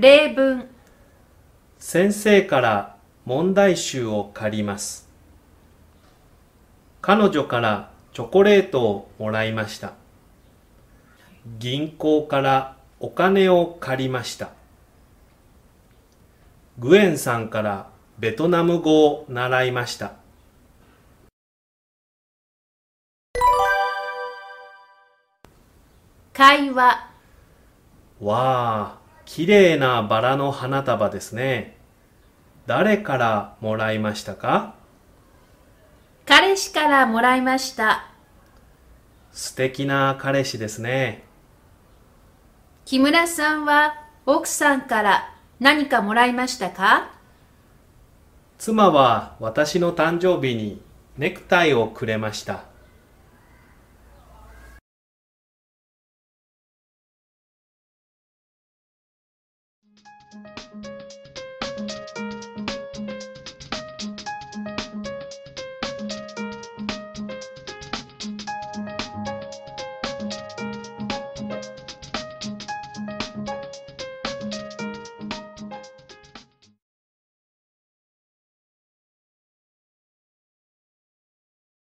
例文先生から問題集を借ります。彼女からチョコレートをもらいました。銀行からお金を借りました。グエンさんからベトナム語を習いました。会話わあ、綺麗なバラの花束ですね。誰からもらいましたか？彼氏からもらいました。素敵な彼氏ですね。木村さんは奥さんから何かもらいましたか？妻は私の誕生日にネクタイをくれました。